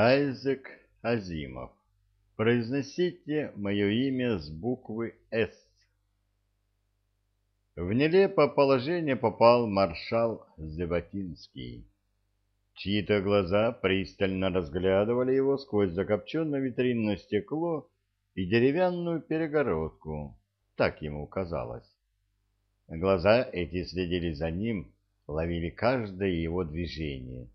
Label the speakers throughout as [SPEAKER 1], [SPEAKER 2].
[SPEAKER 1] Айзек Азимов. Произносите мое имя с буквы «С». В нелепое положение попал маршал Зеботинский. Чьи-то глаза пристально разглядывали его сквозь закопченное витринное стекло и деревянную перегородку, так ему казалось. Глаза эти следили за ним, ловили каждое его движение.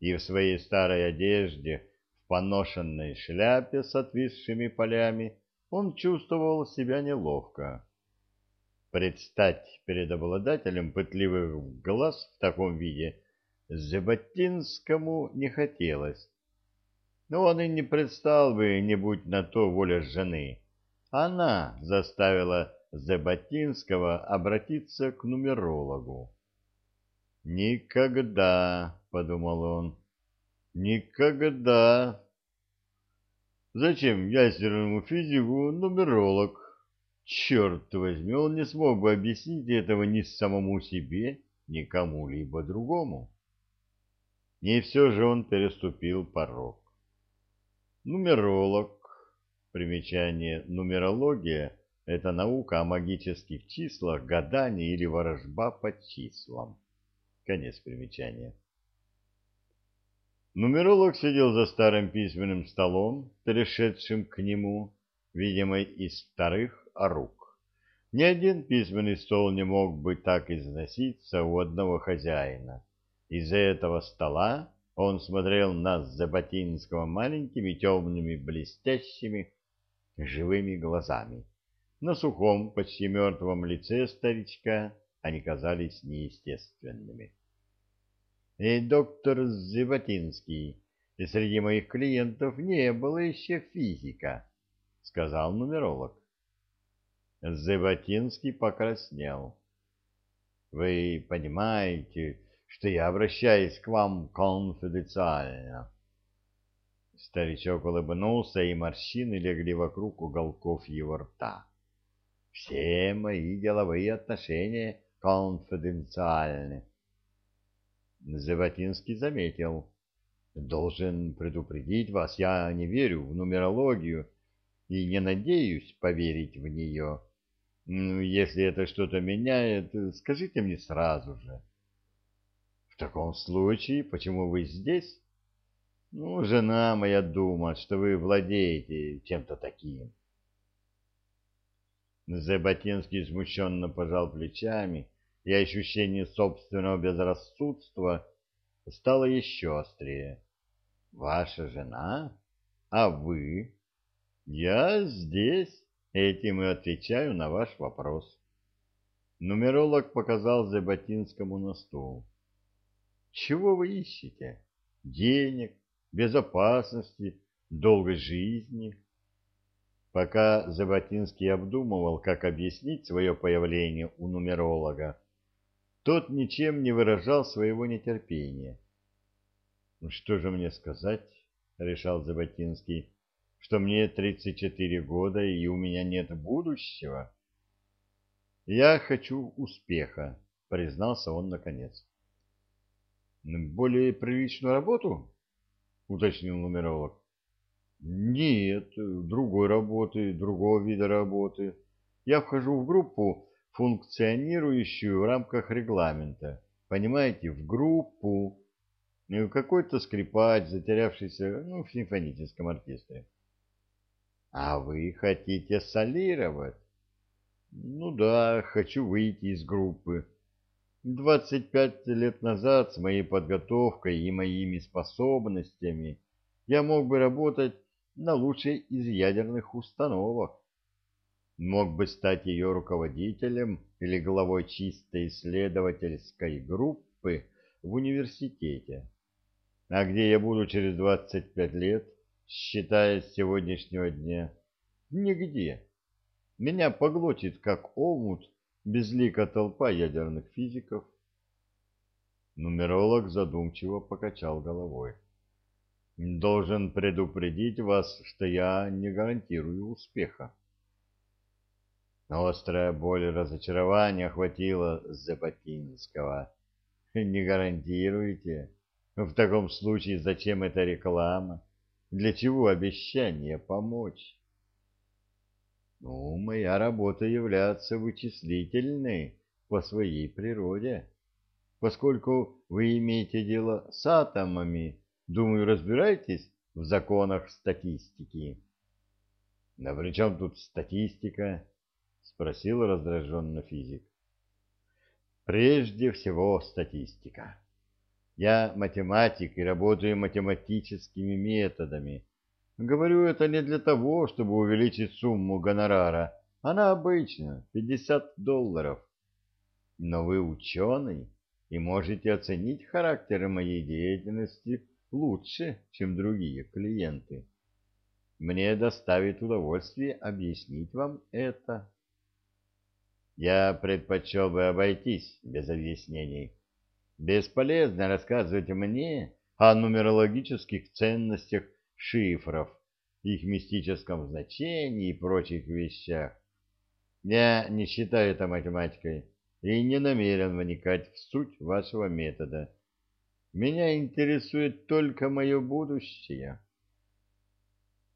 [SPEAKER 1] И в своей старой одежде, в поношенной шляпе с отвисшими полями, он чувствовал себя неловко. Предстать перед обладателем пытливых глаз в таком виде Зеботинскому не хотелось. Но он и не предстал бы, не будь на то воля жены. Она заставила Заботинского обратиться к нумерологу. «Никогда», — подумал он, — «никогда». Зачем ядерному физику нумеролог? Черт возьми, он не смог бы объяснить этого ни самому себе, ни кому-либо другому. И все же он переступил порог. Нумеролог. Примечание «нумерология» Это наука о магических числах, гадании или ворожба по числам. Конец примечания. Нумеролог сидел за старым письменным столом, перешедшим к нему, видимо, из вторых рук. Ни один письменный стол не мог бы так износиться у одного хозяина. Из-за этого стола он смотрел на Заботинского маленькими темными блестящими живыми глазами. На сухом, почти мертвом лице старичка они казались неестественными. И доктор Зеботинский, и среди моих клиентов не было еще физика, — сказал нумеролог. Зеботинский покраснел. — Вы понимаете, что я обращаюсь к вам конфиденциально. Старичок улыбнулся, и морщины легли вокруг уголков его рта. Все мои деловые отношения конфиденциальны. Заватинский заметил. Должен предупредить вас, я не верю в нумерологию и не надеюсь поверить в нее. Если это что-то меняет, скажите мне сразу же. В таком случае, почему вы здесь? Ну, жена моя думает, что вы владеете чем-то таким. Заботинский смущенно пожал плечами, и ощущение собственного безрассудства стало еще острее. «Ваша жена? А вы?» «Я здесь. Этим и отвечаю на ваш вопрос». Нумеролог показал Заботинскому на стул. «Чего вы ищете? Денег, безопасности, долгой жизни?» Пока Заботинский обдумывал, как объяснить свое появление у нумеролога, тот ничем не выражал своего нетерпения. «Ну что же мне сказать?» — решал Заботинский. «Что мне 34 года, и у меня нет будущего?» «Я хочу успеха», — признался он наконец. «Более приличную работу?» — уточнил нумеролог. Нет, другой работы, другого вида работы. Я вхожу в группу, функционирующую в рамках регламента. Понимаете, в группу. Какой-то скрипач, затерявшийся ну, в симфоническом оркестре. А вы хотите солировать? Ну да, хочу выйти из группы. Двадцать пять лет назад с моей подготовкой и моими способностями я мог бы работать на лучшей из ядерных установок. Мог бы стать ее руководителем или главой чистой исследовательской группы в университете. А где я буду через 25 лет, считая с сегодняшнего дня? Нигде. Меня поглотит, как омут, безлика толпа ядерных физиков. Нумеролог задумчиво покачал головой. Должен предупредить вас, что я не гарантирую успеха. Острая боль и разочарование охватила Заботинского. Не гарантируете? В таком случае зачем эта реклама? для чего обещание помочь? Ну, моя работа является вычислительной по своей природе. Поскольку вы имеете дело с атомами, думаю, разбираетесь в законах статистики. — Да при чем тут статистика? — спросил раздраженно физик. — Прежде всего статистика. Я математик и работаю математическими методами. Говорю это не для того, чтобы увеличить сумму гонорара. Она обычно 50 долларов. Но вы ученый и можете оценить характер моей деятельности лучше, чем другие клиенты. Мне доставит удовольствие объяснить вам это. Я предпочел бы обойтись без объяснений. Бесполезно рассказывать мне о нумерологических ценностях шифров, их мистическом значении и прочих вещах. Я не считаю это математикой и не намерен вникать в суть вашего метода. Меня интересует только мое будущее.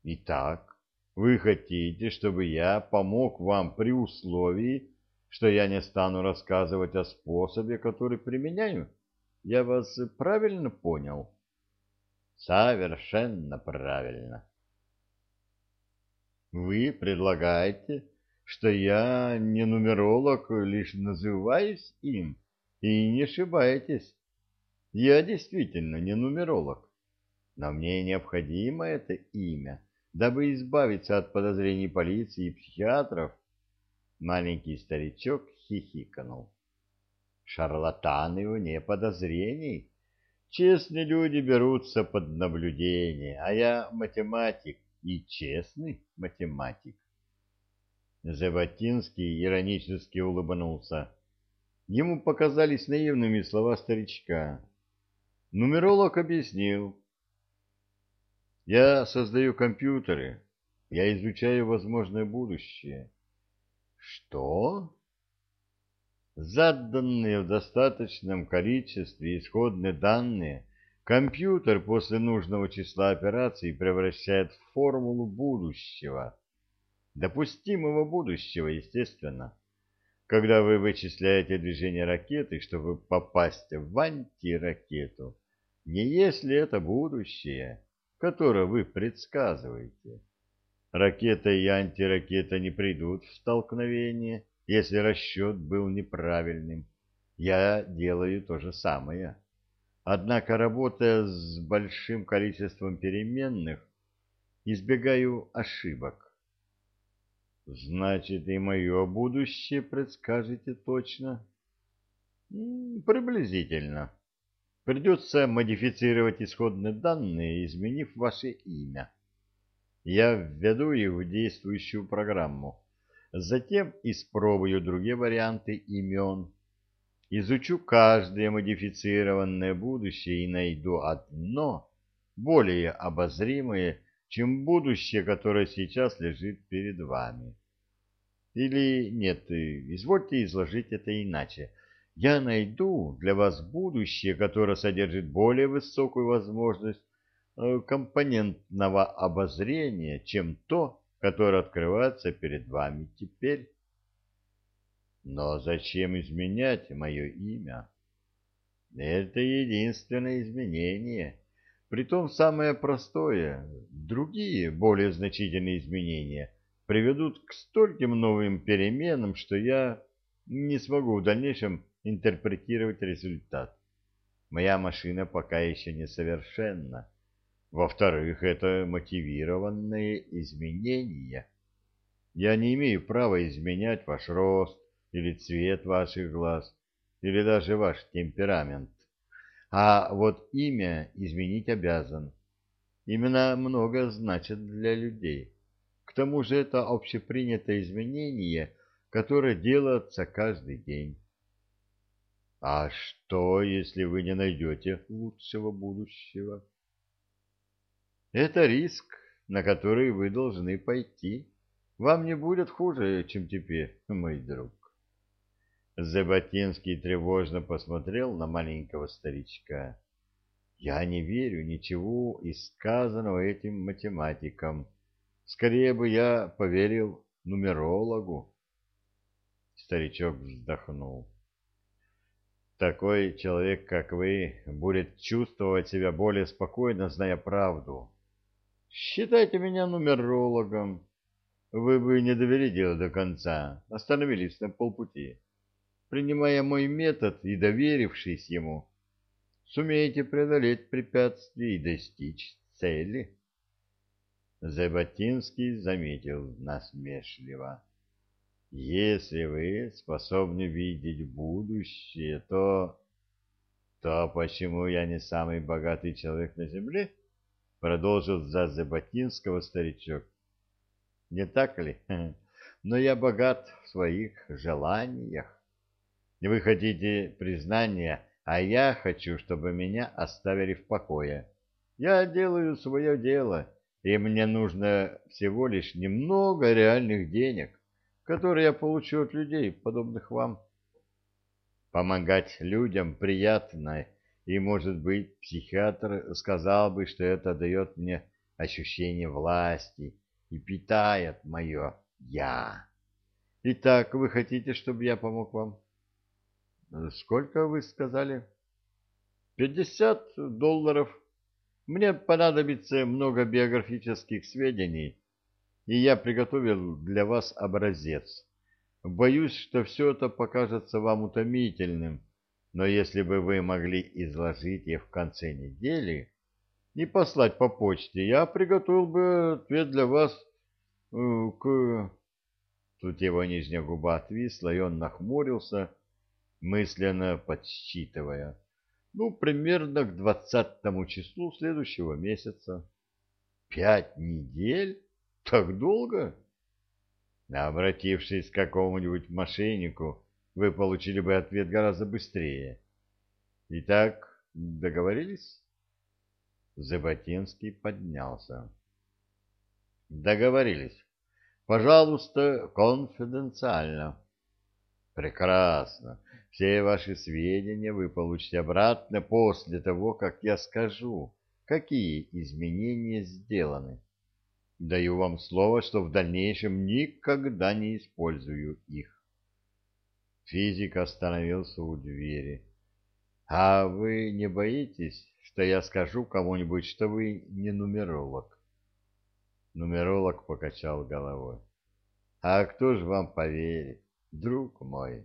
[SPEAKER 1] Итак, вы хотите, чтобы я помог вам при условии, что я не стану рассказывать о способе, который применяю? Я вас правильно понял? Совершенно правильно. Вы предлагаете, что я не нумеролог, лишь называюсь им, и не ошибаетесь. Я действительно не нумеролог, но мне необходимо это имя, дабы избавиться от подозрений полиции и психиатров. Маленький старичок хихикнул. Шарлатаны вне подозрений. Честные люди берутся под наблюдение, а я математик и честный математик. Зеботинский иронически улыбнулся. Ему показались наивными слова старичка. Нумеролог объяснил. Я создаю компьютеры. Я изучаю возможное будущее. Что? Заданные в достаточном количестве исходные данные компьютер после нужного числа операций превращает в формулу будущего. Допустимого будущего, естественно. Когда вы вычисляете движение ракеты, чтобы попасть в антиракету, не если это будущее, которое вы предсказываете. Ракета и антиракета не придут в столкновение, если расчет был неправильным. Я делаю то же самое. Однако, работая с большим количеством переменных, избегаю ошибок. Значит, и мое будущее предскажете точно? Приблизительно. Придется модифицировать исходные данные, изменив ваше имя. Я введу их в действующую программу. Затем испробую другие варианты имен. Изучу каждое модифицированное будущее и найду одно, более обозримое, чем будущее, которое сейчас лежит перед вами. Или нет, извольте изложить это иначе я найду для вас будущее, которое содержит более высокую возможность компонентного обозрения, чем то, которое открывается перед вами теперь. Но зачем изменять мое имя? Это единственное изменение, притом самое простое. Другие, более значительные изменения приведут к стольким новым переменам, что я не смогу в дальнейшем интерпретировать результат. Моя машина пока еще несовершенна. Во-вторых, это мотивированные изменения. Я не имею права изменять ваш рост или цвет ваших глаз, или даже ваш темперамент. А вот имя изменить обязан. Имена много значат для людей. К тому же это общепринятое изменение, которое делается каждый день. А что, если вы не найдете лучшего будущего? Это риск, на который вы должны пойти. Вам не будет хуже, чем теперь, мой друг. Заботинский тревожно посмотрел на маленького старичка. Я не верю ничего из сказанного этим математикам. Скорее бы я поверил нумерологу. Старичок вздохнул. Такой человек, как вы, будет чувствовать себя более спокойно, зная правду. Считайте меня нумерологом. Вы бы не довели дело до конца, остановились на полпути. Принимая мой метод и доверившись ему, сумеете преодолеть препятствия и достичь цели. Заботинский заметил насмешливо. Если вы способны видеть будущее, то... То почему я не самый богатый человек на земле? Продолжил за Заботинского старичок. Не так ли? Но я богат в своих желаниях. Вы хотите признания, а я хочу, чтобы меня оставили в покое. Я делаю свое дело, и мне нужно всего лишь немного реальных денег, которые я получу от людей, подобных вам. Помогать людям приятно, и, может быть, психиатр сказал бы, что это дает мне ощущение власти и питает мое «я». Итак, вы хотите, чтобы я помог вам? Сколько вы сказали? Пятьдесят долларов. Мне понадобится много биографических сведений, и я приготовил для вас образец. Боюсь, что все это покажется вам утомительным, но если бы вы могли изложить их в конце недели и послать по почте, я приготовил бы ответ для вас э, к... Тут его нижняя губа отвисла, и он нахмурился, мысленно подсчитывая. Ну, примерно к двадцатому числу следующего месяца. Пять недель? Так долго? Обратившись к какому-нибудь мошеннику, вы получили бы ответ гораздо быстрее. Итак, договорились? Заботинский поднялся. Договорились. Пожалуйста, конфиденциально. Прекрасно. Все ваши сведения вы получите обратно после того, как я скажу, какие изменения сделаны. Даю вам слово, что в дальнейшем никогда не использую их. Физик остановился у двери. — А вы не боитесь, что я скажу кому-нибудь, что вы не нумеролог? Нумеролог покачал головой. — А кто же вам поверит, друг мой?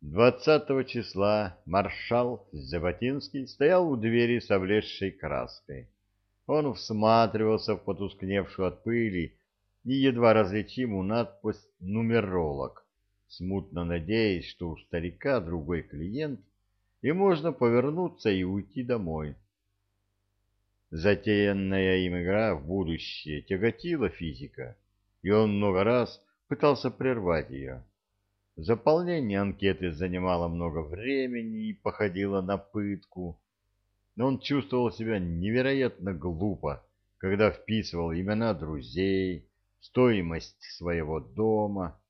[SPEAKER 1] Двадцатого числа маршал Заботинский стоял у двери с облезшей краской. Он всматривался в потускневшую от пыли и едва различимую надпись «Нумеролог», смутно надеясь, что у старика другой клиент, и можно повернуться и уйти домой. Затеянная им игра в будущее тяготила физика, и он много раз пытался прервать ее. Заполнение анкеты занимало много времени и походило на пытку, но он чувствовал себя невероятно глупо, когда вписывал имена друзей, стоимость своего дома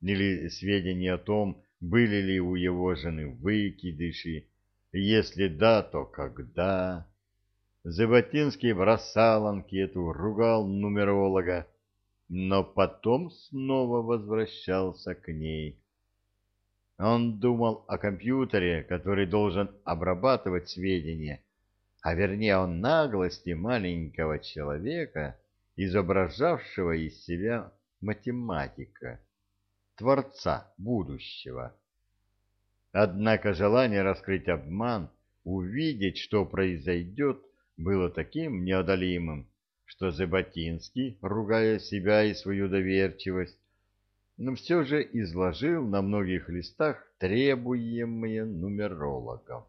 [SPEAKER 1] или сведения о том, были ли у его жены выкидыши, если да, то когда. Заботинский бросал анкету, ругал нумеролога, но потом снова возвращался к ней. Он думал о компьютере, который должен обрабатывать сведения, а вернее о наглости маленького человека, изображавшего из себя математика, творца будущего. Однако желание раскрыть обман, увидеть, что произойдет, было таким неодолимым, что Зеботинский, ругая себя и свою доверчивость, но все же изложил на многих листах требуемые нумерологом.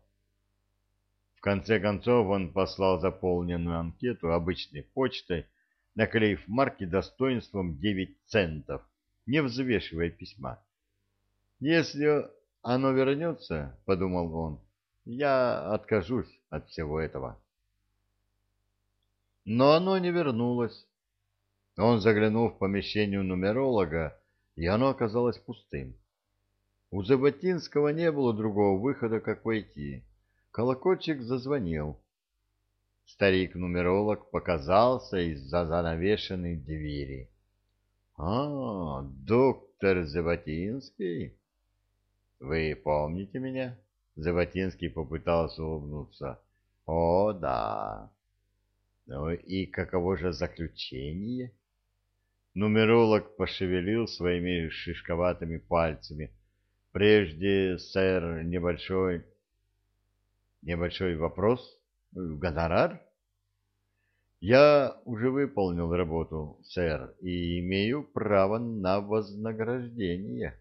[SPEAKER 1] В конце концов он послал заполненную анкету обычной почтой, наклеив марки достоинством 9 центов, не взвешивая письма. «Если оно вернется, — подумал он, — я откажусь от всего этого». Но оно не вернулось. Он заглянул в помещение нумеролога, и оно оказалось пустым. У Заботинского не было другого выхода, как войти. колокольчик зазвонил. Старик-нумеролог показался из-за занавешенной двери. — А, доктор Заботинский? — Вы помните меня? Заботинский попытался улыбнуться. — О, да. — Ну и каково же заключение? Нумеролог пошевелил своими шишковатыми пальцами. — Прежде, сэр, небольшой... Небольшой вопрос? Гонорар? Я уже выполнил работу, сэр, и имею право на вознаграждение.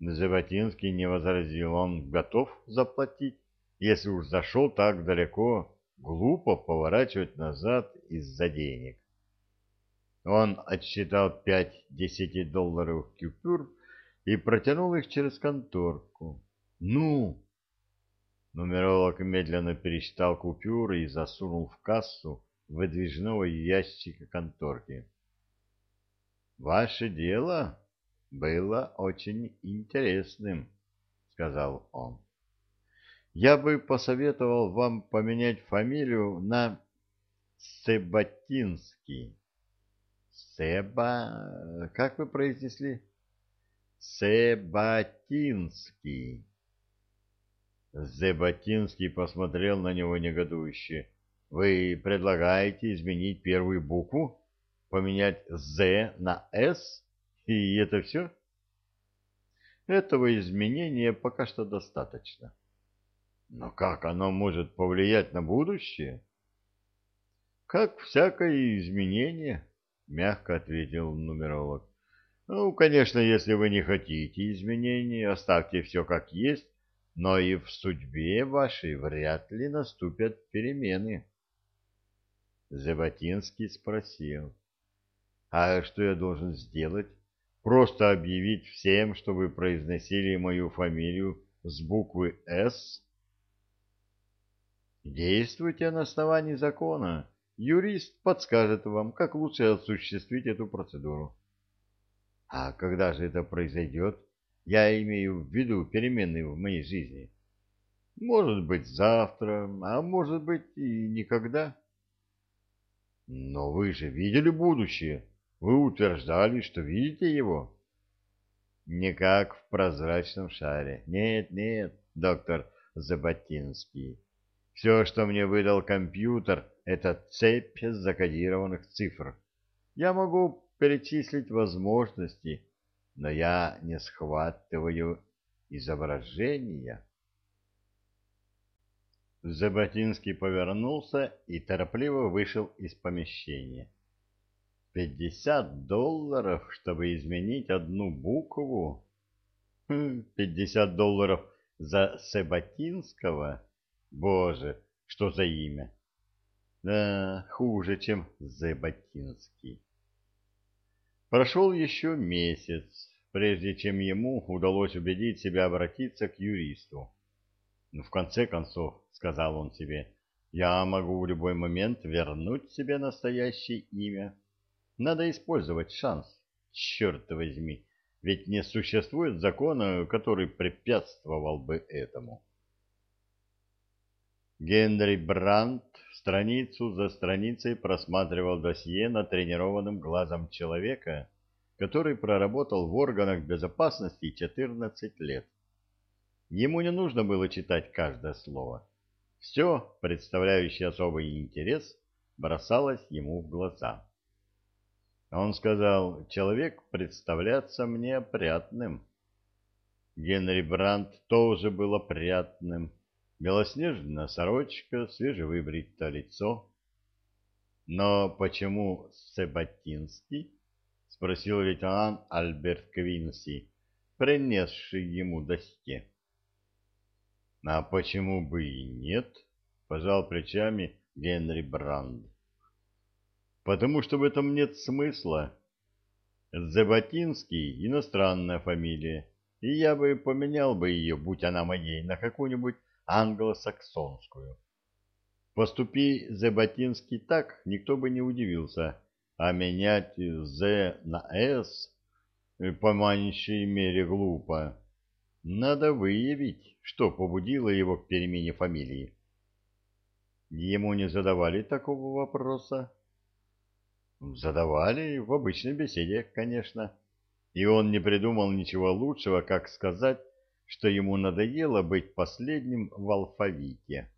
[SPEAKER 1] Заватинский не возразил, он готов заплатить. Если уж зашел так далеко, глупо поворачивать назад из-за денег. Он отсчитал пять десятидолларовых купюр и протянул их через конторку. «Ну!» Нумеролог медленно пересчитал купюры и засунул в кассу выдвижного ящика конторки. «Ваше дело было очень интересным», — сказал он. «Я бы посоветовал вам поменять фамилию на Себатинский». «Себа... как вы произнесли?» «Себатинский». Зеботинский посмотрел на него негодующе. «Вы предлагаете изменить первую букву? Поменять «З» на «С»? И это все?» Этого изменения пока что достаточно. Но как оно может повлиять на будущее? Как всякое изменение, мягко ответил нумеролог. Ну, конечно, если вы не хотите изменений, оставьте все как есть но и в судьбе вашей вряд ли наступят перемены. Заботинский спросил, а что я должен сделать? Просто объявить всем, что вы произносили мою фамилию с буквы «С»? Действуйте на основании закона. Юрист подскажет вам, как лучше осуществить эту процедуру. А когда же это произойдет? Я имею в виду переменные в моей жизни. Может быть, завтра, а может быть и никогда. Но вы же видели будущее. Вы утверждали, что видите его. Не как в прозрачном шаре. Нет, нет, доктор Заботинский. Все, что мне выдал компьютер, это цепь закодированных цифр. Я могу перечислить возможности, но я не схватываю изображения. Заботинский повернулся и торопливо вышел из помещения. Пятьдесят долларов, чтобы изменить одну букву? Хм, пятьдесят долларов за Себатинского? Боже, что за имя? Да, хуже, чем Зеботинский. Прошел еще месяц, прежде чем ему удалось убедить себя обратиться к юристу. «Ну, в конце концов, — сказал он себе, — я могу в любой момент вернуть себе настоящее имя. Надо использовать шанс, черт возьми, ведь не существует закона, который препятствовал бы этому. Генри Брандт страницу за страницей просматривал досье натренированным глазом человека, который проработал в органах безопасности 14 лет. Ему не нужно было читать каждое слово. Все, представляющее особый интерес, бросалось ему в глаза. Он сказал, человек представляется мне опрятным. Генри Брандт тоже был опрятным белоснежная сорочка, свежевыбрито лицо. Но почему Себатинский? — спросил лейтенант Альберт Квинси, принесший ему досье. — А почему бы и нет? — пожал плечами Генри Бранд. — Потому что в этом нет смысла. Зебатинский — иностранная фамилия, и я бы поменял бы ее, будь она моей, на какую-нибудь англосаксонскую. Поступи Зеботинский так, никто бы не удивился, а менять «З» на «С» по меньшей мере глупо. Надо выявить, что побудило его к перемене фамилии. Ему не задавали такого вопроса? Задавали в обычной беседе, конечно. И он не придумал ничего лучшего, как сказать, что ему надоело быть последним в алфавите.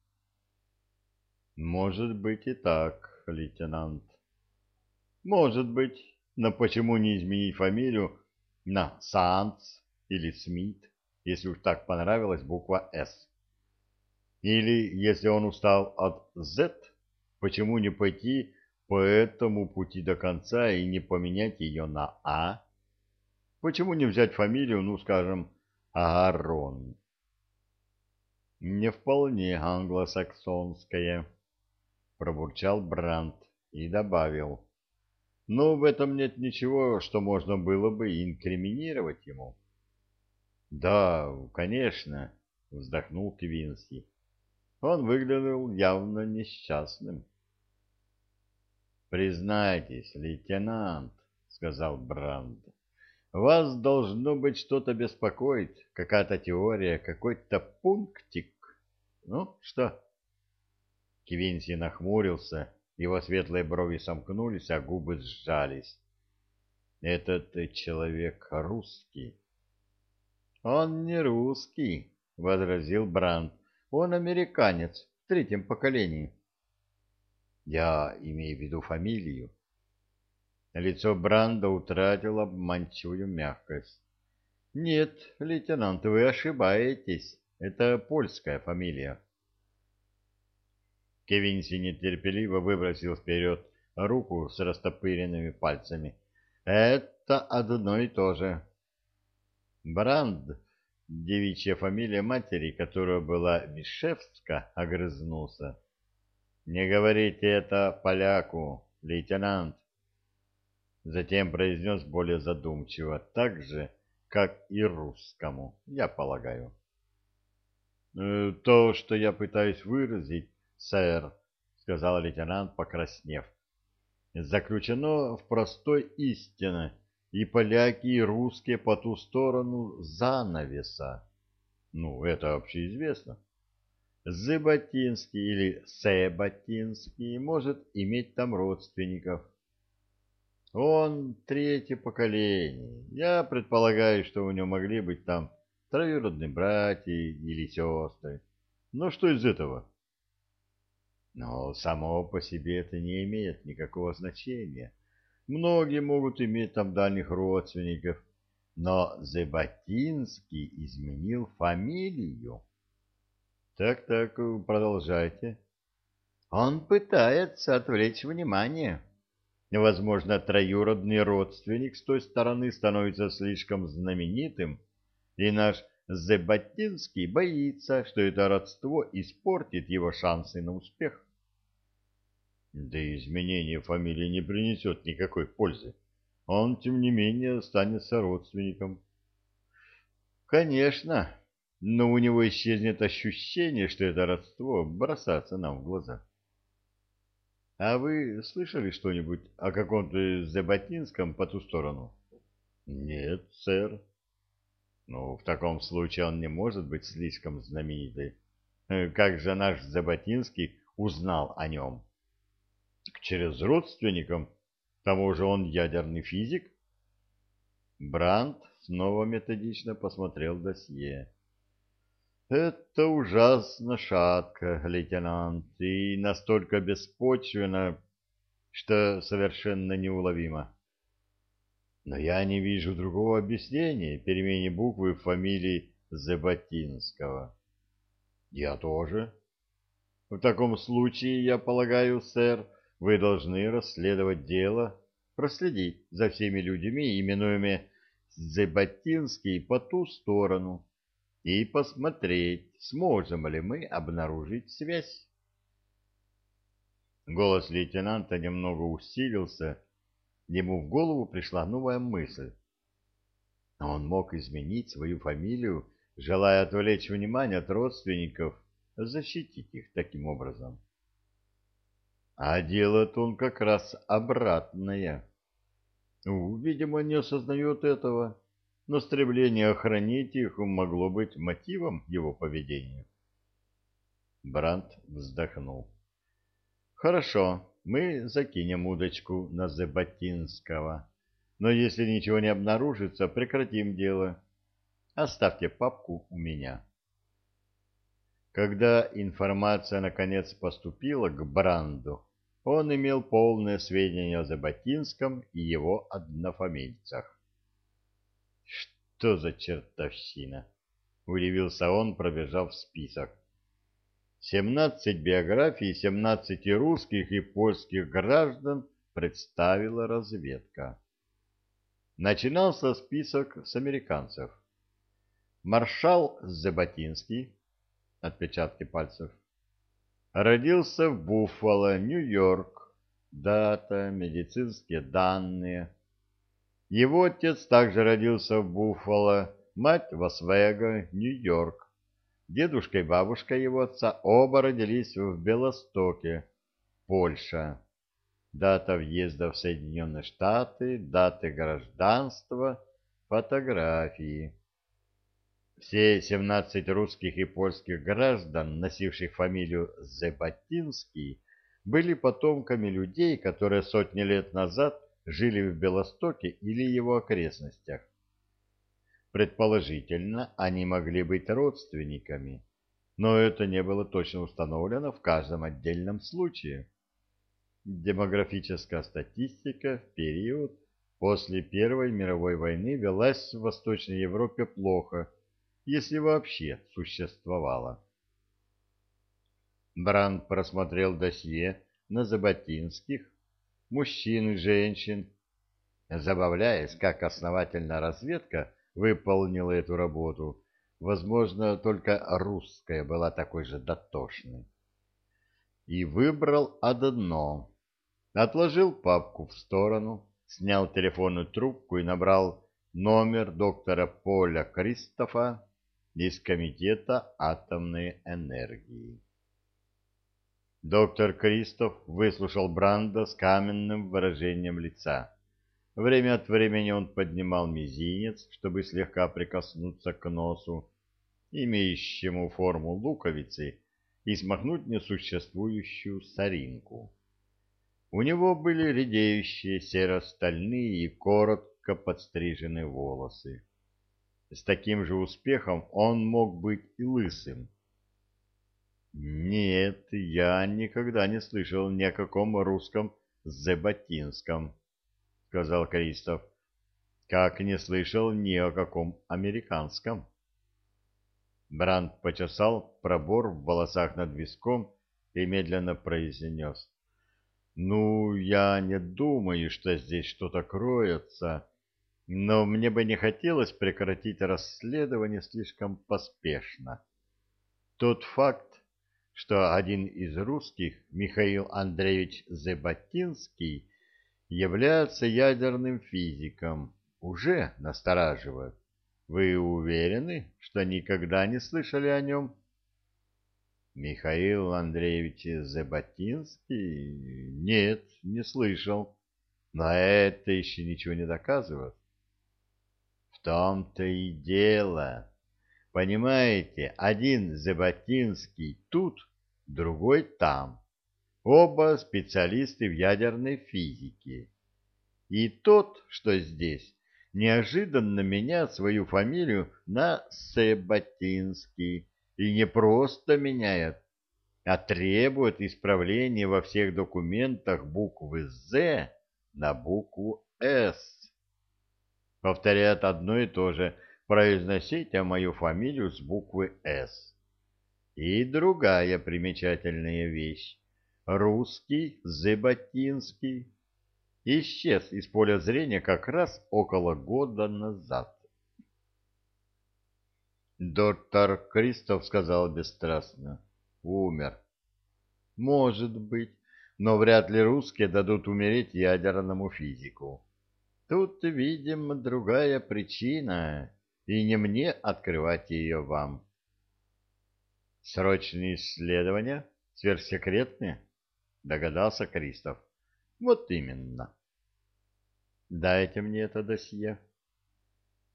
[SPEAKER 1] Может быть и так, лейтенант. Может быть, но почему не изменить фамилию на Санц или Смит, если уж так понравилась буква «С»? Или, если он устал от Z, почему не пойти по этому пути до конца и не поменять ее на А? Почему не взять фамилию, ну, скажем, Аарон? Не вполне англосаксонская, пробурчал Брандт и добавил. Но в этом нет ничего, что можно было бы инкриминировать ему. Да, конечно, вздохнул Квинси. Он выглядел явно несчастным. «Признайтесь, лейтенант», — сказал Бранд, — «вас должно быть что-то беспокоит, какая-то теория, какой-то пунктик. Ну, что?» Квинси нахмурился, его светлые брови сомкнулись, а губы сжались. «Этот человек русский». «Он не русский», — возразил Бранд. Он американец в третьем поколении. Я имею в виду фамилию. Лицо Бранда утратило обманчивую мягкость. Нет, лейтенант, вы ошибаетесь. Это польская фамилия. Кевинси нетерпеливо выбросил вперед руку с растопыренными пальцами. Это одно и то же. Бранд девичья фамилия матери, которая была Мишевска, огрызнулся. «Не говорите это поляку, лейтенант!» Затем произнес более задумчиво, так же, как и русскому, я полагаю. «Э, «То, что я пытаюсь выразить, сэр», — сказал лейтенант, покраснев, — «заключено в простой истине» и поляки, и русские по ту сторону занавеса. Ну, это общеизвестно. Зыботинский или Себатинский может иметь там родственников. Он третье поколение. Я предполагаю, что у него могли быть там троюродные братья или сестры. Но что из этого? Но само по себе это не имеет никакого значения. Многие могут иметь там дальних родственников, но Зеботинский изменил фамилию. Так-так, продолжайте. Он пытается отвлечь внимание. Возможно, троюродный родственник с той стороны становится слишком знаменитым, и наш Зеботинский боится, что это родство испортит его шансы на успех. Да и изменение фамилии не принесет никакой пользы. Он, тем не менее, останется родственником. Конечно, но у него исчезнет ощущение, что это родство бросается нам в глаза. А вы слышали что-нибудь о каком-то Зеботинском по ту сторону? Нет, сэр. Ну, в таком случае он не может быть слишком знаменитый. Как же наш Заботинский узнал о нем? через родственникам. К тому же он ядерный физик. Бранд снова методично посмотрел досье. Это ужасно шатко, лейтенант, и настолько беспочвенно, что совершенно неуловимо. Но я не вижу другого объяснения перемене буквы в фамилии Заботинского. Я тоже. В таком случае, я полагаю, сэр, вы должны расследовать дело, проследить за всеми людьми, именуемыми Зеботинский по ту сторону, и посмотреть, сможем ли мы обнаружить связь. Голос лейтенанта немного усилился, ему в голову пришла новая мысль. Он мог изменить свою фамилию, желая отвлечь внимание от родственников, защитить их таким образом. А делает он как раз обратное. Ну, видимо, не осознает этого. Но стремление охранить их могло быть мотивом его поведения. Бранд вздохнул. «Хорошо, мы закинем удочку на Зебатинского, но если ничего не обнаружится, прекратим дело. Оставьте папку у меня». Когда информация наконец поступила к Бранду, он имел полное сведения о Заботинском и его однофамильцах. «Что за чертовщина?» — удивился он, пробежав список. «Семнадцать биографий семнадцати русских и польских граждан представила разведка. Начинался список с американцев. Маршал Заботинский, отпечатки пальцев, Родился в Буффало, Нью-Йорк. Дата, медицинские данные. Его отец также родился в Буффало, мать в Освего, Нью-Йорк. Дедушка и бабушка его отца оба родились в Белостоке, Польша. Дата въезда в Соединенные Штаты, даты гражданства, фотографии. Все 17 русских и польских граждан, носивших фамилию Зебатинский, были потомками людей, которые сотни лет назад жили в Белостоке или его окрестностях. Предположительно, они могли быть родственниками, но это не было точно установлено в каждом отдельном случае. Демографическая статистика в период после Первой мировой войны велась в Восточной Европе плохо, если вообще существовала. Бранд просмотрел досье на Заботинских, мужчин и женщин, забавляясь, как основательно разведка выполнила эту работу. Возможно, только русская была такой же дотошной. И выбрал одно. Отложил папку в сторону, снял телефонную трубку и набрал номер доктора Поля Кристофа из Комитета атомной энергии. Доктор Кристоф выслушал Бранда с каменным выражением лица. Время от времени он поднимал мизинец, чтобы слегка прикоснуться к носу, имеющему форму луковицы, и смахнуть несуществующую соринку. У него были редеющие серо-стальные и коротко подстриженные волосы. С таким же успехом он мог быть и лысым. «Нет, я никогда не слышал ни о каком русском зеботинском», — сказал Кристоф. «Как не слышал ни о каком американском». Бранд почесал пробор в волосах над виском и медленно произнес. «Ну, я не думаю, что здесь что-то кроется». Но мне бы не хотелось прекратить расследование слишком поспешно. Тот факт, что один из русских, Михаил Андреевич Зебатинский, является ядерным физиком, уже настораживает. Вы уверены, что никогда не слышали о нем? Михаил Андреевич Зебатинский? Нет, не слышал. Но это еще ничего не доказывает том-то и дело. Понимаете, один Заботинский тут, другой там. Оба специалисты в ядерной физике. И тот, что здесь, неожиданно меняет свою фамилию на Себатинский. И не просто меняет, а требует исправления во всех документах буквы «З» на букву «С» повторяет одно и то же. Произносите мою фамилию с буквы «С». И другая примечательная вещь. Русский Зыботинский исчез из поля зрения как раз около года назад. Доктор Кристоф сказал бесстрастно. Умер. Может быть, но вряд ли русские дадут умереть ядерному физику. Тут, видим, другая причина, и не мне открывать ее вам. Срочные исследования? Сверхсекретные? Догадался Кристоф. Вот именно. Дайте мне это досье.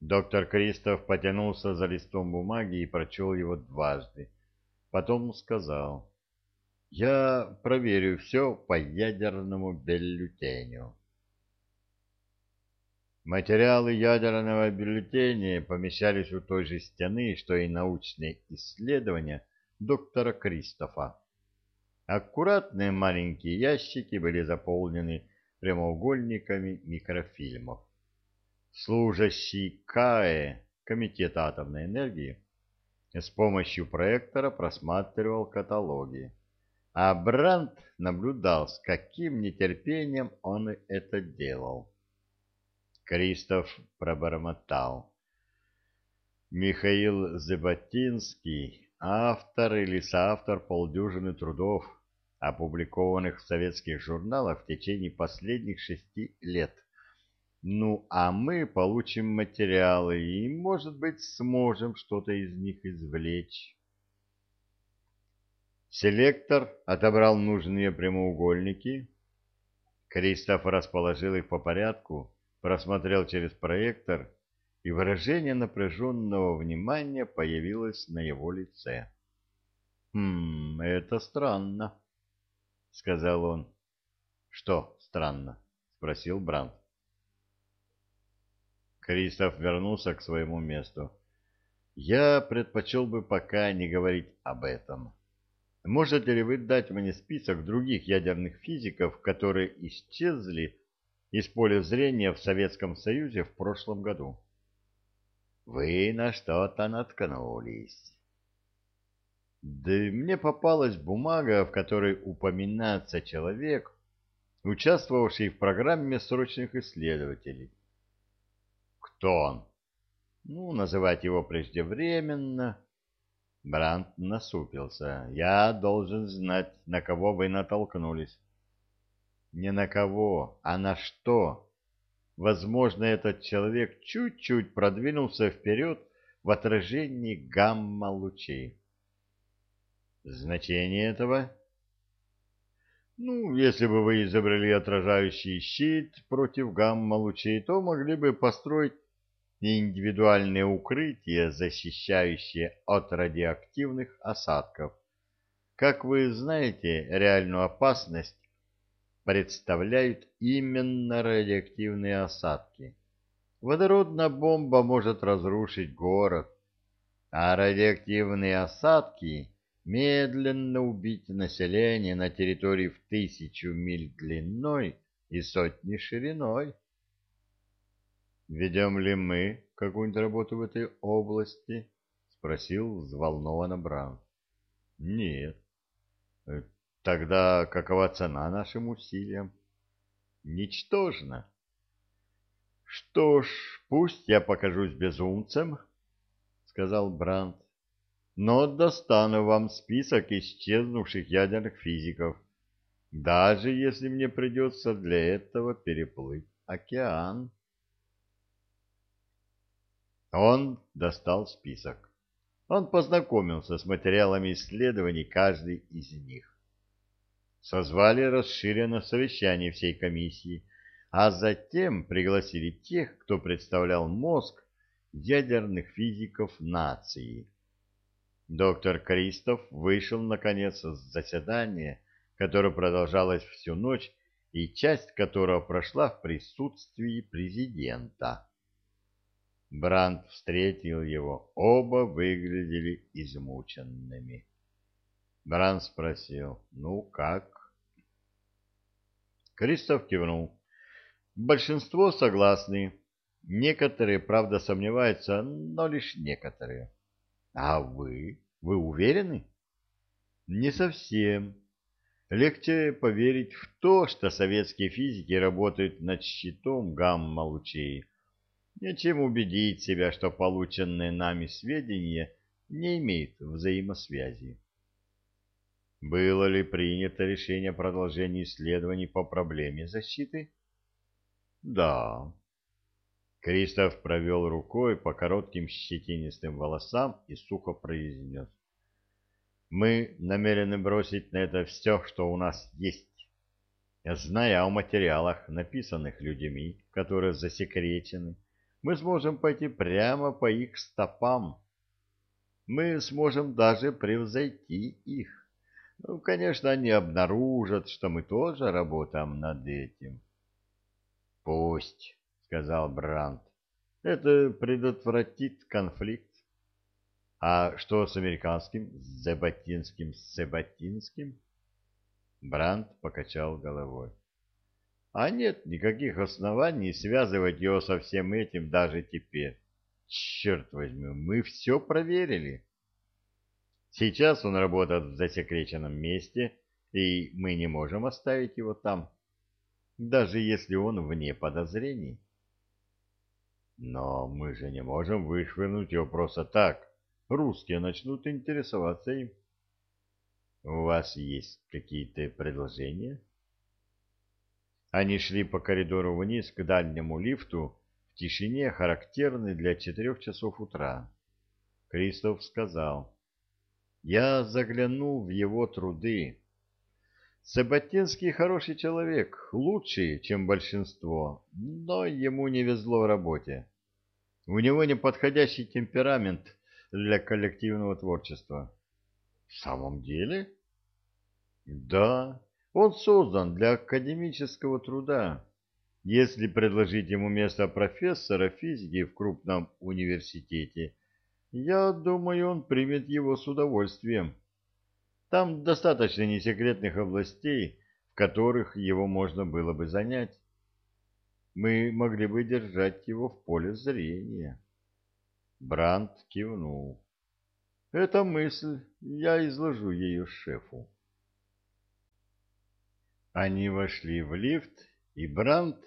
[SPEAKER 1] Доктор Кристоф потянулся за листом бумаги и прочел его дважды. Потом сказал, «Я проверю все по ядерному бюллетеню». Материалы ядерного бюллетеня помещались у той же стены, что и научные исследования доктора Кристофа. Аккуратные маленькие ящики были заполнены прямоугольниками микрофильмов. Служащий КАЭ, Комитет атомной энергии, с помощью проектора просматривал каталоги. А Брандт наблюдал, с каким нетерпением он это делал. Кристоф пробормотал. Михаил Зеботинский, автор или соавтор полдюжины трудов, опубликованных в советских журналах в течение последних шести лет. Ну, а мы получим материалы и, может быть, сможем что-то из них извлечь. Селектор отобрал нужные прямоугольники. Кристоф расположил их по порядку, просмотрел через проектор, и выражение напряженного внимания появилось на его лице. «Хм, это странно», — сказал он. «Что странно?» — спросил Брандт. Кристоф вернулся к своему месту. «Я предпочел бы пока не говорить об этом. Можете ли вы дать мне список других ядерных физиков, которые исчезли из поля зрения в Советском Союзе в прошлом году?» «Вы на что-то наткнулись». «Да мне попалась бумага, в которой упоминается человек, участвовавший в программе срочных исследователей». Кто он? Ну, называть его преждевременно. Бранд насупился. Я должен знать, на кого вы натолкнулись. Не на кого, а на что. Возможно, этот человек чуть-чуть продвинулся вперед в отражении гамма-лучей. Значение этого? Ну, если бы вы изобрели отражающий щит против гамма-лучей, то могли бы построить индивидуальные укрытия, защищающие от радиоактивных осадков. Как вы знаете, реальную опасность представляют именно радиоактивные осадки. Водородная бомба может разрушить город, а радиоактивные осадки медленно убить население на территории в тысячу миль длиной и сотни шириной. «Ведем ли мы какую-нибудь работу в этой области?» — спросил взволнованно Браун. «Нет». «Э, «Тогда какова цена нашим усилиям?» «Ничтожна». «Что ж, пусть я покажусь безумцем», — сказал Брандт, «но достану вам список исчезнувших ядерных физиков, даже если мне придется для этого переплыть океан». Он достал список. Он познакомился с материалами исследований каждой из них. Созвали расширенное совещание всей комиссии, а затем пригласили тех, кто представлял мозг ядерных физиков нации. Доктор Кристоф вышел, наконец, с заседания, которое продолжалось всю ночь и часть которого прошла в присутствии президента. Бранд встретил его. Оба выглядели измученными. Бранд спросил, ну как? Кристоф кивнул. Большинство согласны. Некоторые, правда, сомневаются, но лишь некоторые. А вы? Вы уверены? Не совсем. Легче поверить в то, что советские физики работают над щитом гамма-лучей, Нечем убедить себя, что полученные нами сведения не имеют взаимосвязи. Было ли принято решение о продолжении исследований по проблеме защиты? Да. Кристоф провел рукой по коротким щетинистым волосам и сухо произнес. Мы намерены бросить на это все, что у нас есть. Зная о материалах, написанных людьми, которые засекречены, мы сможем пойти прямо по их стопам. Мы сможем даже превзойти их. Ну, конечно, они обнаружат, что мы тоже работаем над этим. — Пусть, — сказал Брандт. — Это предотвратит конфликт. А что с американским, с Зебатинским, с Себатинским? Брандт покачал головой. А нет никаких оснований связывать его со всем этим даже теперь. Черт возьми, мы все проверили. Сейчас он работает в засекреченном месте, и мы не можем оставить его там, даже если он вне подозрений. Но мы же не можем вышвырнуть его просто так. Русские начнут интересоваться им. У вас есть какие-то предложения? Они шли по коридору вниз к дальнему лифту в тишине, характерной для четырех часов утра. Кристоф сказал, «Я заглянул в его труды. Сабатинский хороший человек, лучший, чем большинство, но ему не везло в работе. У него неподходящий темперамент для коллективного творчества». «В самом деле?» «Да, он создан для академического труда. Если предложить ему место профессора физики в крупном университете, я думаю, он примет его с удовольствием. Там достаточно несекретных областей, в которых его можно было бы занять. Мы могли бы держать его в поле зрения. Бранд кивнул. Это мысль, я изложу ее шефу. Они вошли в лифт, и Брандт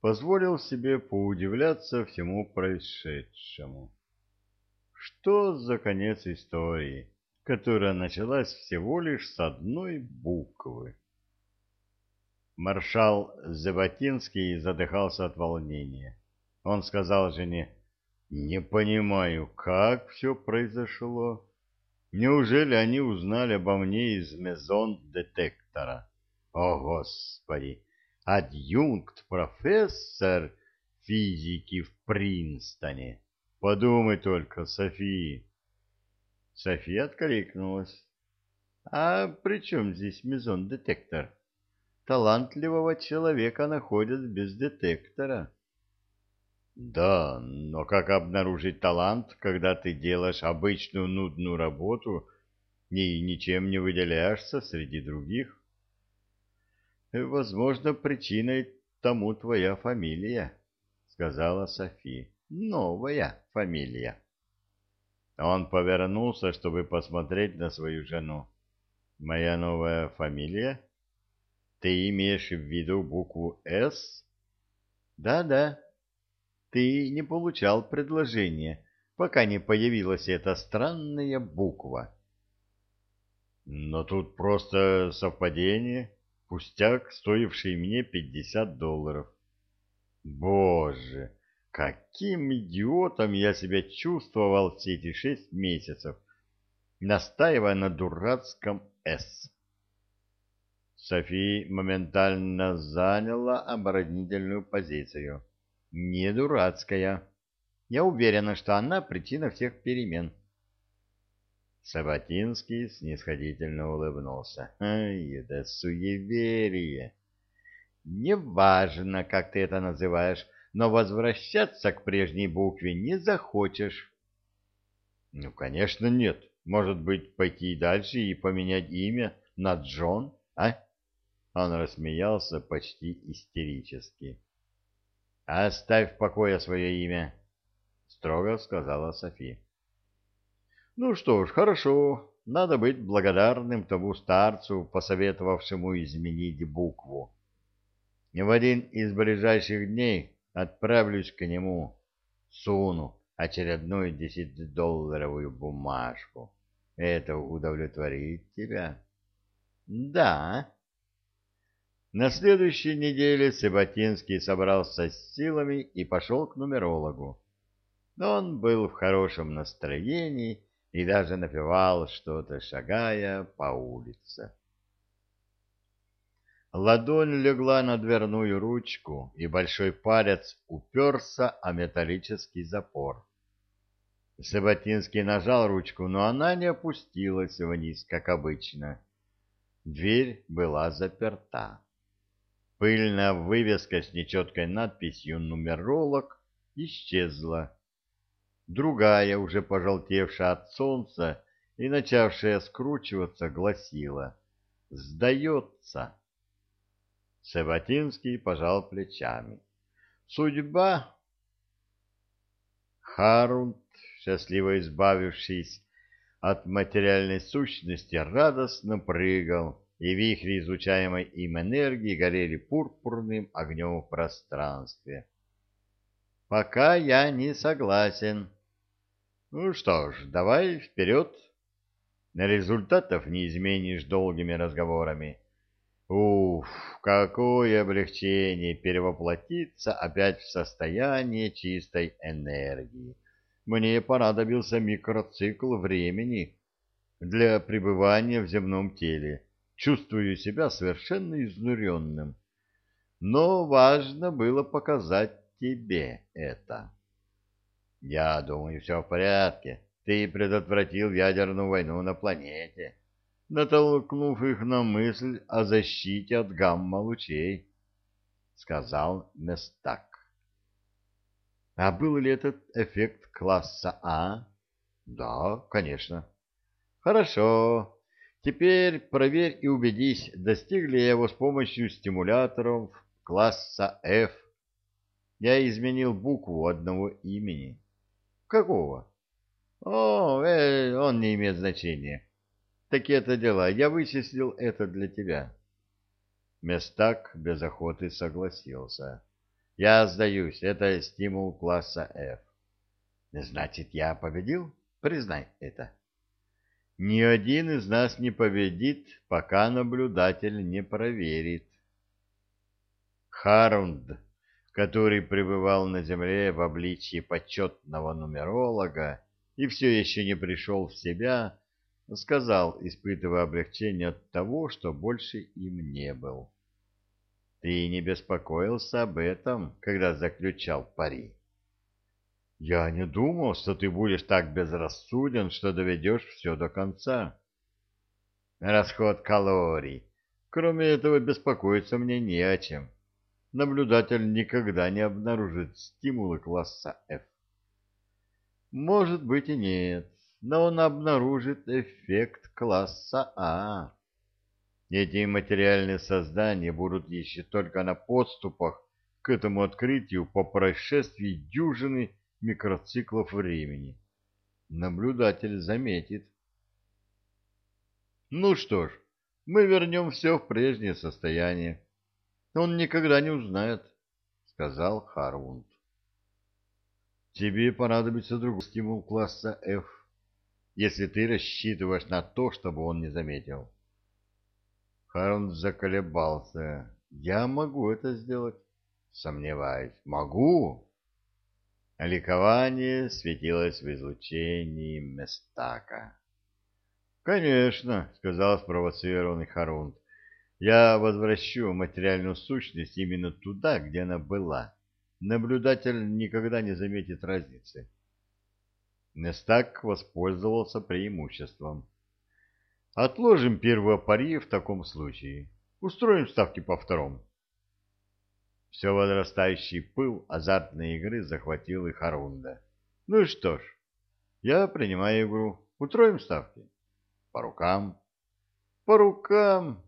[SPEAKER 1] позволил себе поудивляться всему происшедшему. Что за конец истории, которая началась всего лишь с одной буквы? Маршал Зебатинский задыхался от волнения. Он сказал жене, «Не понимаю, как все произошло? Неужели они узнали обо мне из мезон-детектора?» О, Господи! Адъюнкт-профессор физики в Принстоне. Подумай только, София. София откликнулась. А при чем здесь мезон-детектор? Талантливого человека находят без детектора. Да, но как обнаружить талант, когда ты делаешь обычную нудную работу и ничем не выделяешься среди других? Возможно, причиной тому твоя фамилия, сказала Софи. Новая фамилия. Он повернулся, чтобы посмотреть на свою жену. Моя новая фамилия? Ты имеешь в виду букву «С»? Да-да. Ты не получал предложения, пока не появилась эта странная буква. Но тут просто совпадение пустяк, стоивший мне пятьдесят долларов. Боже, каким идиотом я себя чувствовал все эти шесть месяцев, настаивая на дурацком «С». Софи моментально заняла оборонительную позицию. Не дурацкая. Я уверена, что она причина всех перемен. Саботинский снисходительно улыбнулся. «Ай, да суеверие! Неважно, как ты это называешь, но возвращаться к прежней букве не захочешь». «Ну, конечно, нет. Может быть, пойти дальше и поменять имя на Джон, а?» Он рассмеялся почти истерически. «Оставь в покое свое имя», — строго сказала София. Ну что ж, хорошо. Надо быть благодарным тому старцу, посоветовавшему изменить букву. В один из ближайших дней отправлюсь к нему, суну очередную десятидолларовую бумажку. Это удовлетворит тебя? Да. На следующей неделе Себатинский собрался с силами и пошел к нумерологу. Он был в хорошем настроении и даже напевал что-то, шагая по улице. Ладонь легла на дверную ручку, и большой палец уперся о металлический запор. Саботинский нажал ручку, но она не опустилась вниз, как обычно. Дверь была заперта. Пыльная вывеска с нечеткой надписью «Нумеролог» исчезла. Другая, уже пожелтевшая от солнца и начавшая скручиваться, гласила «Сдается». Саботинский пожал плечами. «Судьба?» Харунд, счастливо избавившись от материальной сущности, радостно прыгал, и вихри излучаемой им энергии горели пурпурным огнем в пространстве. «Пока я не согласен», ну что ж, давай вперед. Результатов не изменишь долгими разговорами. Уф, какое облегчение перевоплотиться опять в состояние чистой энергии. Мне понадобился микроцикл времени для пребывания в земном теле. Чувствую себя совершенно изнуренным. Но важно было показать тебе это. Я думаю, все в порядке. Ты предотвратил ядерную войну на планете, натолкнув их на мысль о защите от гамма-лучей, — сказал Местак. А был ли этот эффект класса А? Да, конечно. Хорошо. Теперь проверь и убедись, достигли его с помощью стимуляторов класса F. Я изменил букву одного имени. Какого? О, э, он не имеет значения. Такие-то дела. Я вычислил это для тебя. Местак без охоты согласился. Я сдаюсь. Это стимул класса F. Значит, я победил? Признай это. Ни один из нас не победит, пока наблюдатель не проверит. Харунд который пребывал на земле в обличье почетного нумеролога и все еще не пришел в себя, сказал, испытывая облегчение от того, что больше им не был. Ты не беспокоился об этом, когда заключал пари? Я не думал, что ты будешь так безрассуден, что доведешь все до конца. Расход калорий. Кроме этого, беспокоиться мне не о чем наблюдатель никогда не обнаружит стимулы класса F. Может быть и нет, но он обнаружит эффект класса А. Эти материальные создания будут еще только на подступах к этому открытию по происшествии дюжины микроциклов времени. Наблюдатель заметит. Ну что ж, мы вернем все в прежнее состояние. Он никогда не узнает, — сказал Харунд. Тебе понадобится другой стимул класса F, если ты рассчитываешь на то, чтобы он не заметил. Харунд заколебался. Я могу это сделать. Сомневаюсь. Могу. Ликование светилось в излучении Местака. «Конечно», — сказал спровоцированный Харунд. Я возвращу материальную сущность именно туда, где она была. Наблюдатель никогда не заметит разницы. Нестак воспользовался преимуществом. Отложим первую пари в таком случае. Устроим ставки по второму. Все возрастающий пыл азартной игры захватил и Харунда. Ну что ж, я принимаю игру. Устроим ставки. По рукам. По рукам,